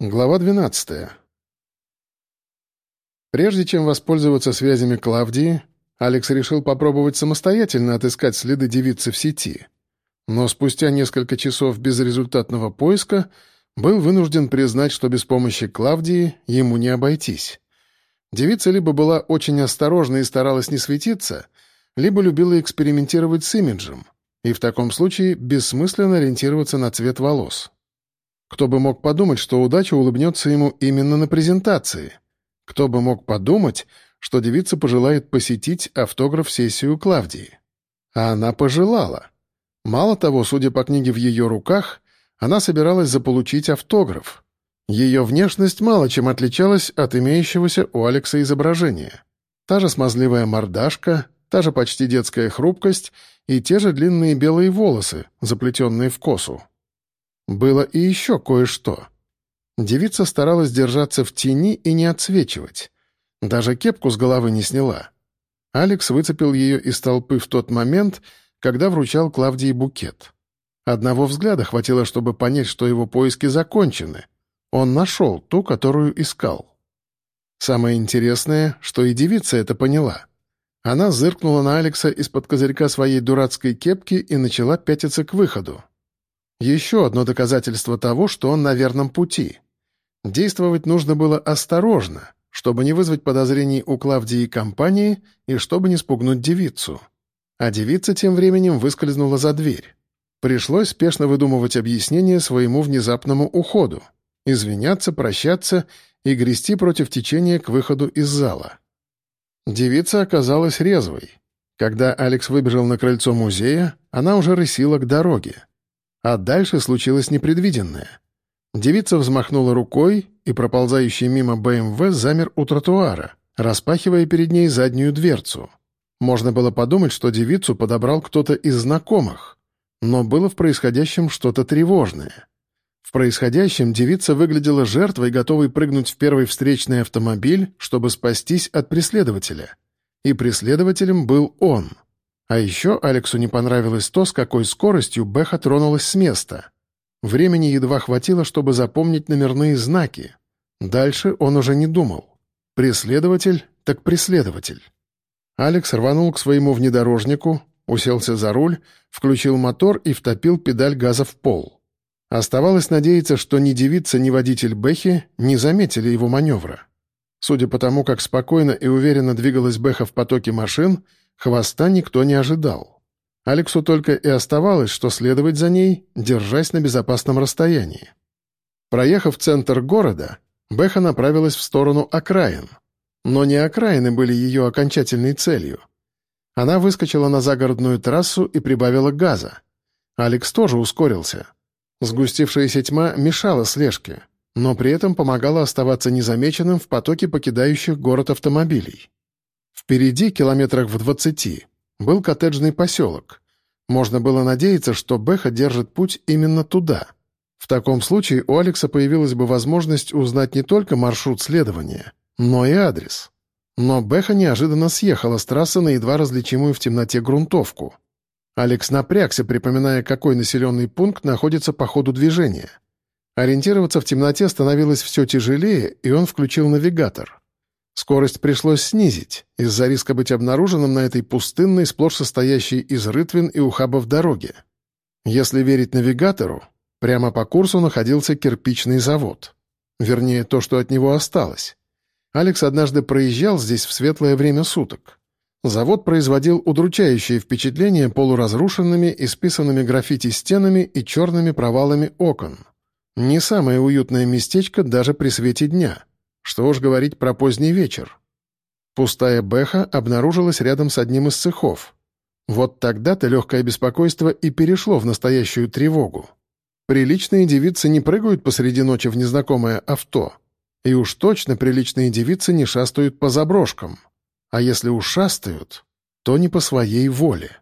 Глава 12. Прежде чем воспользоваться связями Клавдии, Алекс решил попробовать самостоятельно отыскать следы девицы в сети. Но спустя несколько часов безрезультатного поиска был вынужден признать, что без помощи Клавдии ему не обойтись. Девица либо была очень осторожна и старалась не светиться, либо любила экспериментировать с имиджем, и в таком случае бессмысленно ориентироваться на цвет волос. Кто бы мог подумать, что удача улыбнется ему именно на презентации? Кто бы мог подумать, что девица пожелает посетить автограф-сессию Клавдии? А она пожелала. Мало того, судя по книге в ее руках, она собиралась заполучить автограф. Ее внешность мало чем отличалась от имеющегося у Алекса изображения. Та же смазливая мордашка, та же почти детская хрупкость и те же длинные белые волосы, заплетенные в косу. Было и еще кое-что. Девица старалась держаться в тени и не отсвечивать. Даже кепку с головы не сняла. Алекс выцепил ее из толпы в тот момент, когда вручал Клавдии букет. Одного взгляда хватило, чтобы понять, что его поиски закончены. Он нашел ту, которую искал. Самое интересное, что и девица это поняла. Она зыркнула на Алекса из-под козырька своей дурацкой кепки и начала пятиться к выходу. Еще одно доказательство того, что он на верном пути. Действовать нужно было осторожно, чтобы не вызвать подозрений у Клавдии и компании и чтобы не спугнуть девицу. А девица тем временем выскользнула за дверь. Пришлось спешно выдумывать объяснение своему внезапному уходу, извиняться, прощаться и грести против течения к выходу из зала. Девица оказалась резвой. Когда Алекс выбежал на крыльцо музея, она уже рысила к дороге. А дальше случилось непредвиденное. Девица взмахнула рукой, и проползающий мимо БМВ замер у тротуара, распахивая перед ней заднюю дверцу. Можно было подумать, что девицу подобрал кто-то из знакомых, но было в происходящем что-то тревожное. В происходящем девица выглядела жертвой, готовой прыгнуть в первый встречный автомобиль, чтобы спастись от преследователя. И преследователем был он — а еще Алексу не понравилось то, с какой скоростью Беха тронулась с места. Времени едва хватило, чтобы запомнить номерные знаки. Дальше он уже не думал. Преследователь так преследователь. Алекс рванул к своему внедорожнику, уселся за руль, включил мотор и втопил педаль газа в пол. Оставалось надеяться, что ни девица, ни водитель Бэхи не заметили его маневра. Судя по тому, как спокойно и уверенно двигалась Бэха в потоке машин, Хвоста никто не ожидал. Алексу только и оставалось, что следовать за ней, держась на безопасном расстоянии. Проехав центр города, Беха направилась в сторону окраин. Но не окраины были ее окончательной целью. Она выскочила на загородную трассу и прибавила газа. Алекс тоже ускорился. Сгустившаяся тьма мешала слежке, но при этом помогала оставаться незамеченным в потоке покидающих город автомобилей. Впереди, километрах в двадцати, был коттеджный поселок. Можно было надеяться, что Беха держит путь именно туда. В таком случае у Алекса появилась бы возможность узнать не только маршрут следования, но и адрес. Но Беха неожиданно съехала с трассы на едва различимую в темноте грунтовку. Алекс напрягся, припоминая, какой населенный пункт находится по ходу движения. Ориентироваться в темноте становилось все тяжелее, и он включил навигатор. Скорость пришлось снизить из-за риска быть обнаруженным на этой пустынной, сплошь состоящей из рытвин и ухабов дороге. Если верить навигатору, прямо по курсу находился кирпичный завод. Вернее, то, что от него осталось. Алекс однажды проезжал здесь в светлое время суток. Завод производил удручающее впечатление полуразрушенными, исписанными граффити стенами и черными провалами окон. Не самое уютное местечко даже при свете дня — что уж говорить про поздний вечер. Пустая бэха обнаружилась рядом с одним из цехов. Вот тогда-то легкое беспокойство и перешло в настоящую тревогу. Приличные девицы не прыгают посреди ночи в незнакомое авто. И уж точно приличные девицы не шастают по заброшкам. А если уж шастают, то не по своей воле.